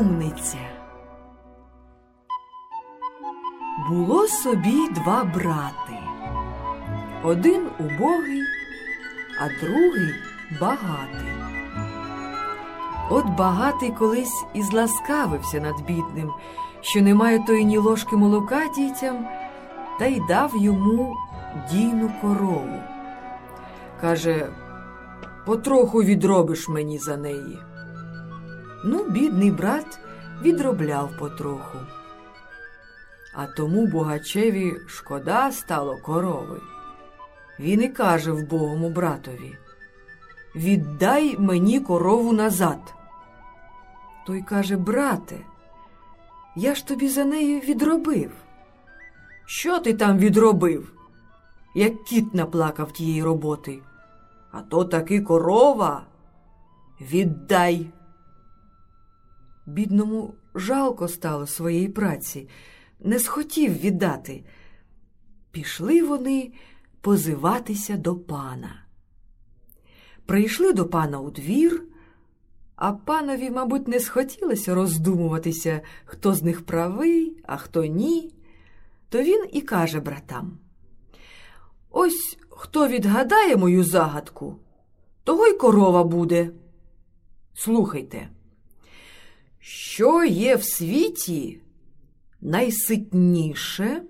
Розумниця. Було собі два брати. Один убогий, а другий багатий. От багатий колись і зласкавився над бідним, що немає тої ні ложки молока дітям, та й дав йому дійну корову. Каже, потроху відробиш мені за неї. Ну, бідний брат відробляв потроху. А тому богачеві шкода стало корови. Він і каже вбогому братові Віддай мені корову назад. Той каже, брате, я ж тобі за нею відробив. Що ти там відробив? Як кіт наплакав тієї роботи. А то таки корова. Віддай. Бідному жалко стало своєї праці, не схотів віддати. Пішли вони позиватися до пана. Прийшли до пана у двір, а панові, мабуть, не схотілося роздумуватися, хто з них правий, а хто ні. То він і каже братам: Ось хто відгадає мою загадку, того й корова буде. Слухайте, що є в світі найситніше,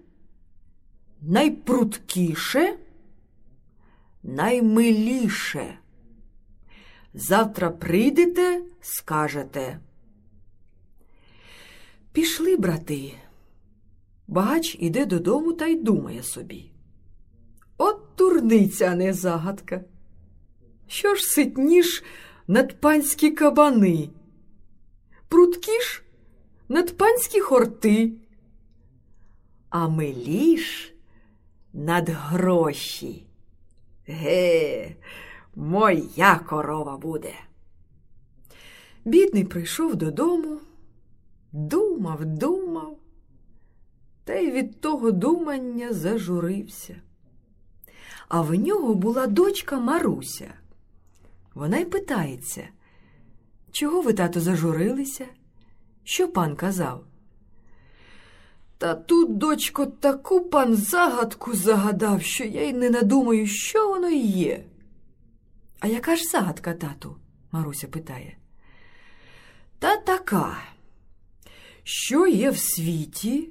найпруткіше, наймиліше? Завтра прийдете, скажете. Пішли, брати. Багач іде додому та й думає собі. От турниця, не загадка. Що ж ситніш над панські кабани? Прудкіш над панські хорти, а миліш над гроші. Ге, моя корова буде. Бідний прийшов додому, думав, думав, та й від того думання зажурився. А в нього була дочка Маруся. Вона й питається, чого ви, тато, зажурилися? Що пан казав? Та тут, дочко, таку пан загадку загадав, що я й не надумаю, що воно є. А яка ж загадка, тату? Маруся питає. Та така, що є в світі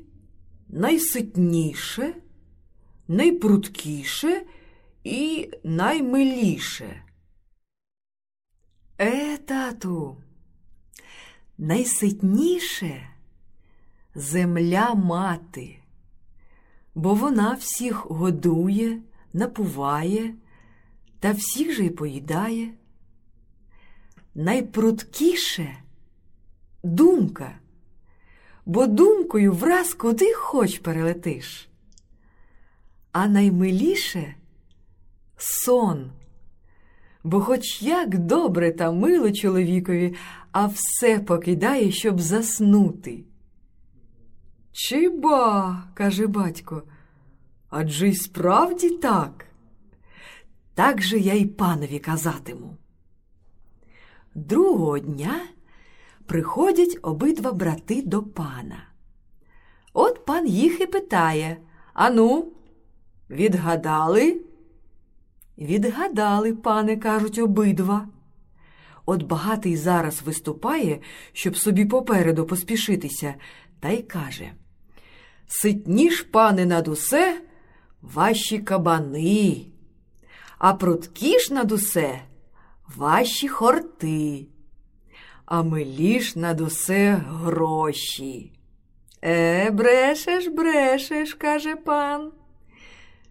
найситніше, найпруткіше і наймиліше. Е, тату, найситніше земля мати, бо вона всіх годує, напуває та всіх же й поїдає. Найпруткіше думка, бо думкою враз куди хоч перелетиш. А наймиліше сон, бо хоч як добре та мило чоловікові, а все покидає, щоб заснути. Чи ба, каже батько, адже й справді так. Так же я й панові казатиму. Другого дня приходять обидва брати до пана. От пан їх і питає Ану, відгадали? Відгадали, пане, кажуть обидва. От багатий зараз виступає, щоб собі попереду поспішитися, та й каже Ситніш, пане, над усе ваші кабани, а пруткіш над усе ваші хорти, а миліш над усе гроші. Е, брешеш, брешеш, каже пан.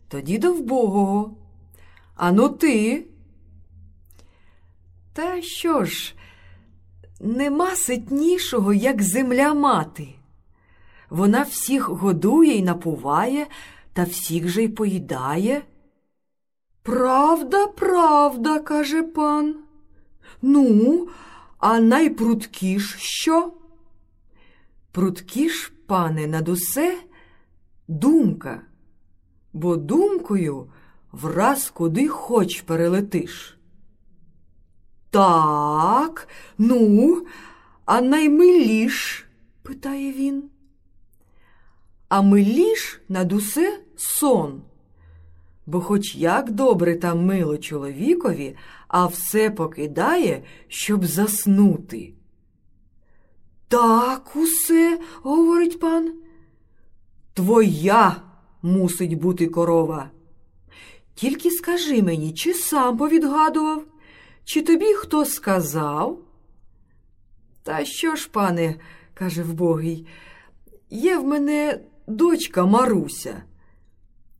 Тоді до вбогого. Ану ти. Та що ж, нема ситнішого, як земля мати. Вона всіх годує й напуває, та всіх же й поїдає. Правда, правда, каже пан. Ну, а найпруткіш що? Пруткіш, пане, над усе думка, бо думкою враз куди хоч перелетиш. Так, ну, а наймиліш? питає він. А миліш над усе сон. Бо хоч як добре там мило чоловікові, а все покидає, щоб заснути. Так усе, говорить пан. Твоя мусить бути корова. Тільки скажи мені, чи сам повідгадував, чи тобі хто сказав? Та що ж, пане, каже вбогий, є в мене дочка Маруся.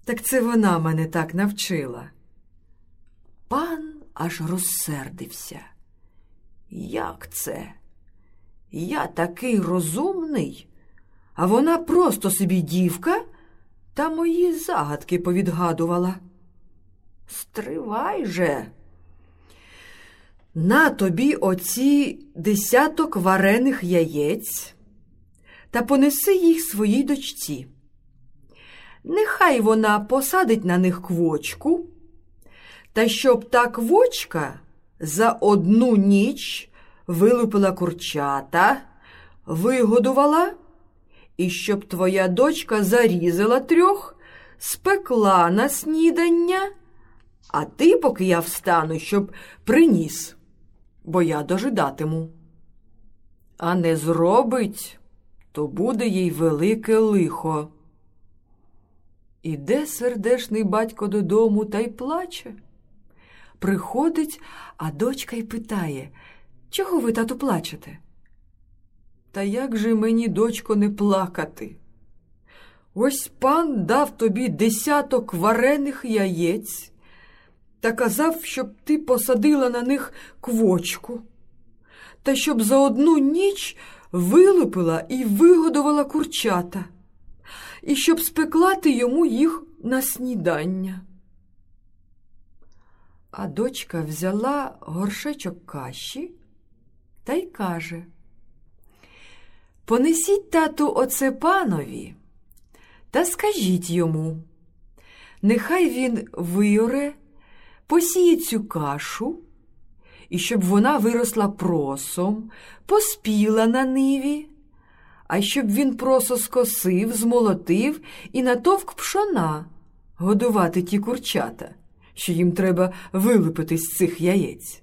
Так це вона мене так навчила. Пан аж розсердився. Як це? Я такий розумний, а вона просто собі дівка та мої загадки повідгадувала. Стривай же. На тобі оці десяток варених яєць та понеси їх своїй дочці. Нехай вона посадить на них квочку, та щоб та квочка за одну ніч вилупила курчата, вигодувала, і щоб твоя дочка зарізала трьох, спекла на снідання, а ти, поки я встану, щоб приніс, бо я дожидатиму. А не зробить, то буде їй велике лихо. Іде сердешний батько додому та й плаче. Приходить, а дочка й питає, чого ви, тату, плачете? Та як же мені, дочко, не плакати? Ось пан дав тобі десяток варених яєць та казав, щоб ти посадила на них квочку, та щоб за одну ніч вилупила і вигодувала курчата, і щоб спекла ти йому їх на снідання. А дочка взяла горшечок каші та й каже Понесіть тату оце панові та скажіть йому, нехай він виоре, посіє цю кашу, і щоб вона виросла просом, поспіла на ниві, а щоб він просо скосив, змолотив і натовк пшона годувати ті курчата, що їм треба вилипити з цих яєць.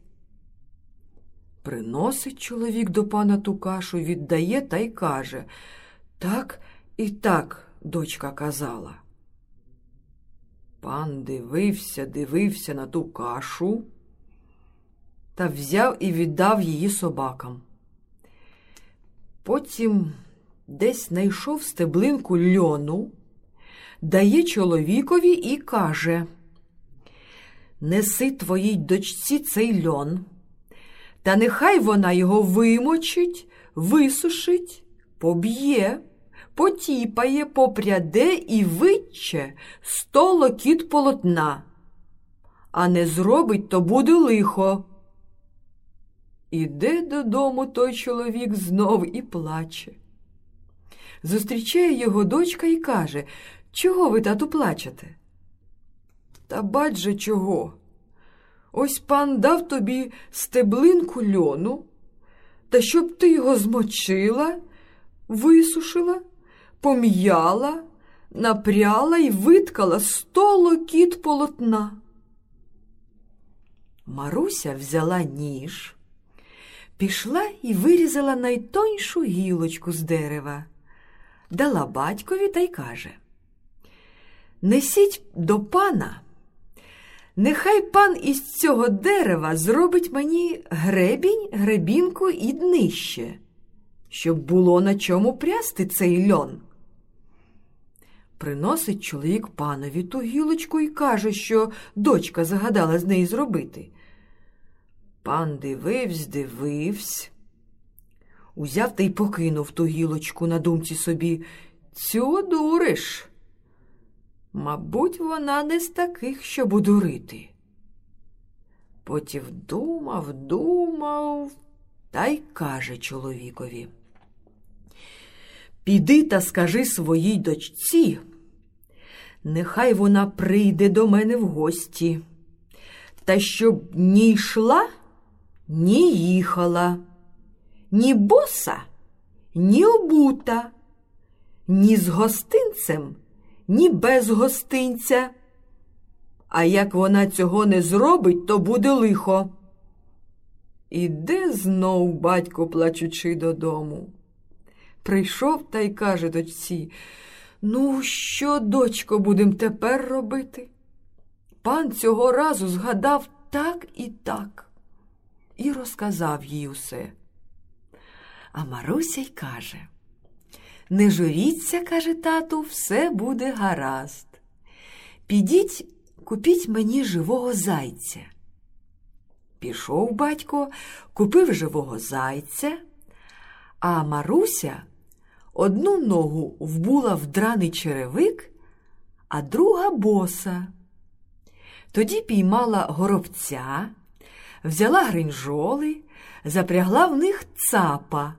Приносить чоловік до пана ту кашу, віддає та й каже так і так, дочка казала. Пан дивився, дивився на ту кашу та взяв і віддав її собакам. Потім десь знайшов стеблинку льону, дає чоловікові і каже Неси твоїй дочці цей льон, та нехай вона його вимочить, висушить, поб'є, потіпає, попряде і витче сто локіт полотна, а не зробить, то буде лихо. Іде додому той чоловік знов і плаче. Зустрічає його дочка і каже, чого ви, тату, плачете? Та бач же чого? Ось пан дав тобі стеблинку льону, та щоб ти його змочила, висушила, пом'яла, напряла і виткала сто локіт полотна. Маруся взяла ніж, пішла і вирізала найтоньшу гілочку з дерева, дала батькові та й каже Несіть до пана. Нехай пан із цього дерева зробить мені гребінь, гребінку і днище, щоб було на чому прясти цей льон. Приносить чоловік панові ту гілочку і каже, що дочка загадала з неї зробити. Пан дививсь, дививсь, узяв та й покинув ту гілочку на думці собі. Цю дуриш. Мабуть, вона не з таких, щоб удурити. Потім думав, думав та й каже чоловікові. Піди та скажи своїй дочці, нехай вона прийде до мене в гості, та щоб ні йшла, ні їхала, ні боса, ні обута, ні з гостинцем, ні без гостинця. А як вона цього не зробить, то буде лихо. Іде знов батько, плачучи додому. Прийшов та й каже дочці Ну, що, дочко, будем тепер робити? Пан цього разу згадав так і так і розказав їй усе. А Маруся й каже Не журіться, каже тату, все буде гаразд. Підіть, купіть мені живого зайця. Пішов батько, купив живого зайця, а Маруся одну ногу вбула в драний черевик, а друга боса. Тоді піймала горобця, взяла гринжоли, запрягла в них цапа.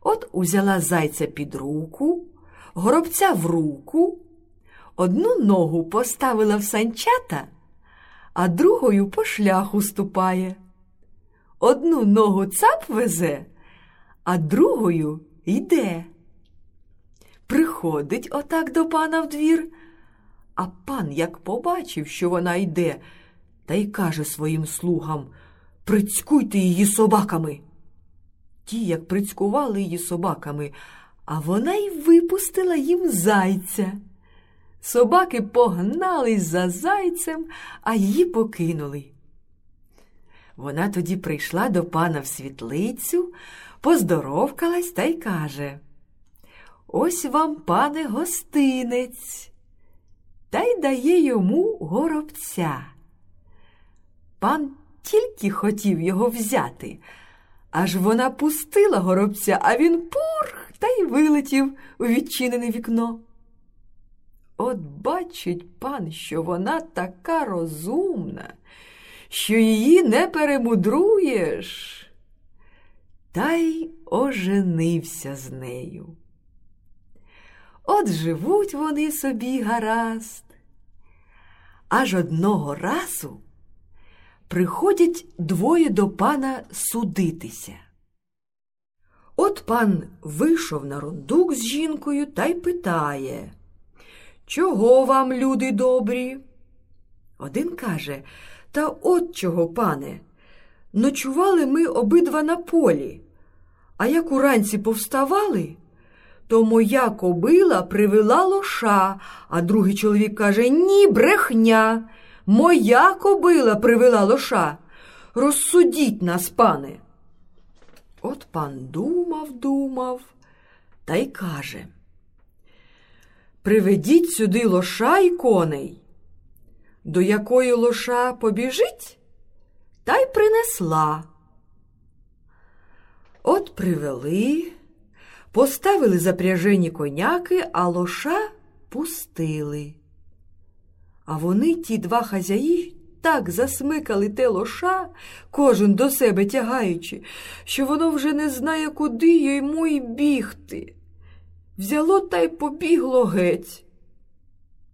От узяла зайця під руку, горобця в руку, одну ногу поставила в санчата, а другою по шляху ступає. Одну ногу цап везе, а другою йде. Приходить отак до пана в двір, а пан, як побачив, що вона йде, та й каже своїм слугам Прицькуйте її собаками. Ті, як прицькували її собаками, а вона й випустила їм зайця. Собаки погнались за зайцем, а її покинули. Вона тоді прийшла до пана в світлицю, поздоровкалась та й каже Ось вам, пане, гостинець, та й дає йому горобця. Пан тільки хотів його взяти, аж вона пустила горобця, а він пурх та й вилетів у відчинене вікно. От бачить пан, що вона така розумна, що її не перемудруєш, та й оженився з нею. От живуть вони собі гаразд. Аж одного разу приходять двоє до пана судитися. От пан вийшов на рундук з жінкою та й питає, Чого вам, люди добрі? Один каже, Та от чого, пане, ночували ми обидва на полі, а як уранці повставали, то моя кобила привела лоша, а другий чоловік каже Ні, брехня. Моя кобила привела лоша. Розсудіть нас, пане. От пан думав, думав та й каже Приведіть сюди лоша й коней. До якої лоша побіжить, та й принесла. От привели, поставили запряжені коняки, а лоша пустили. А вони, ті два хазяї, так засмикали те лоша, кожен до себе тягаючи, що воно вже не знає, куди йому й бігти. Взяло та й побігло геть.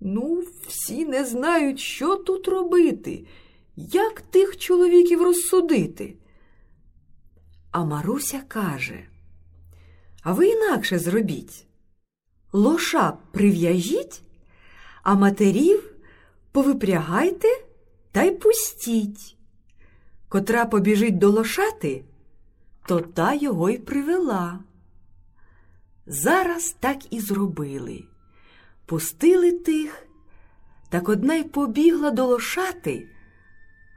Ну, всі не знають, що тут робити, як тих чоловіків розсудити. А Маруся каже, а ви інакше зробіть. Лоша прив'яжіть, а матерів повипрягайте та й пустіть. Котра побіжить до лошати, то та його й привела. Зараз так і зробили. Пустили тих, так одна й побігла до лошати,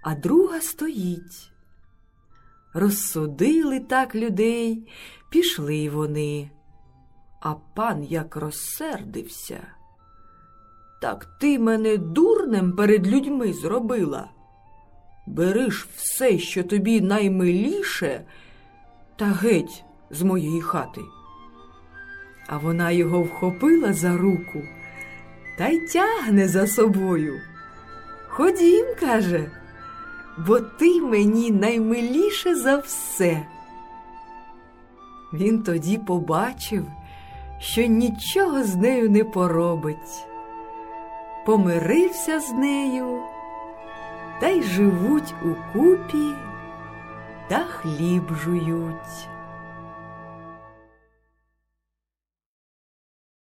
а друга стоїть. Розсудили так людей, пішли вони. А пан як розсердився. Так ти мене дурнем перед людьми зробила. Бериш все, що тобі наймиліше, та геть з моєї хати. А вона його вхопила за руку та й тягне за собою. Ходім, каже, бо ти мені наймиліше за все. Він тоді побачив, що нічого з нею не поробить помирився з нею, та й живуть у купі та хліб жують.